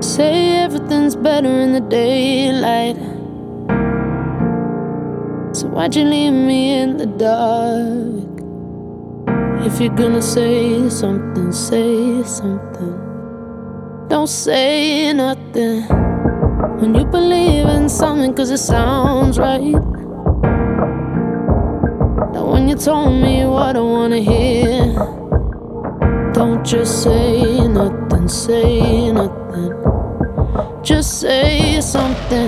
Say everything's better in the daylight. So why'd you leave me in the dark? If you're gonna say something, say something. Don't say nothing when you believe in something, cause it sounds right. Now, when you told me what I wanna hear, don't just say nothing, say nothing. Just say something.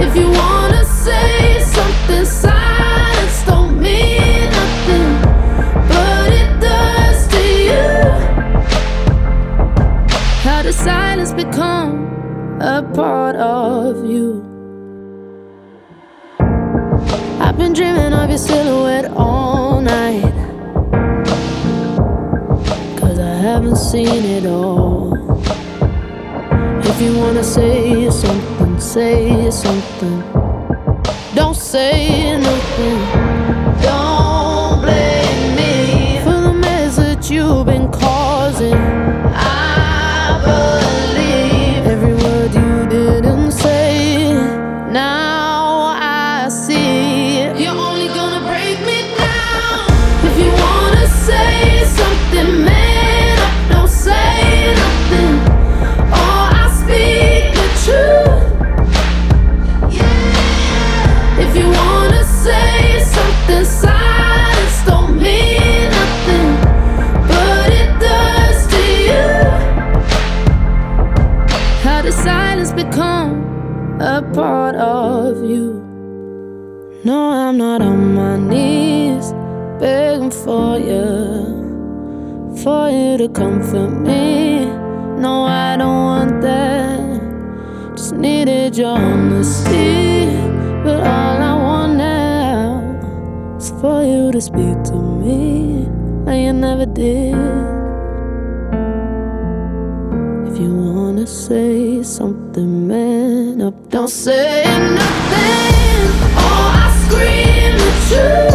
If you wanna say something, silence don't mean nothing, but it does to you. How does silence become a part of you? I've been dreaming of your silhouette all night. Cause I haven't seen it all. If you wanna say something, say something. Don't say nothing. No, I'm not on my knees begging for you, for you to comfort me. No, I don't want that. Just needed your honesty. But all I want now is for you to speak to me like you never did. If you wanna say something, man up, don't say nothing. Scream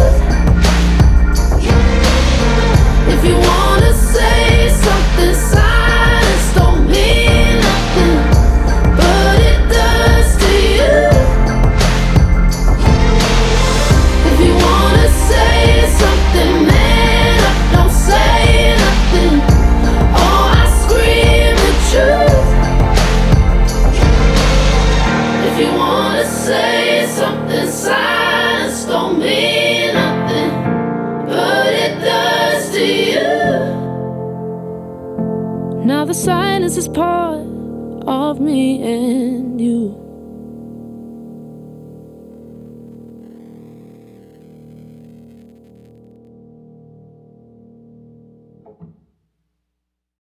silence is part of me and you.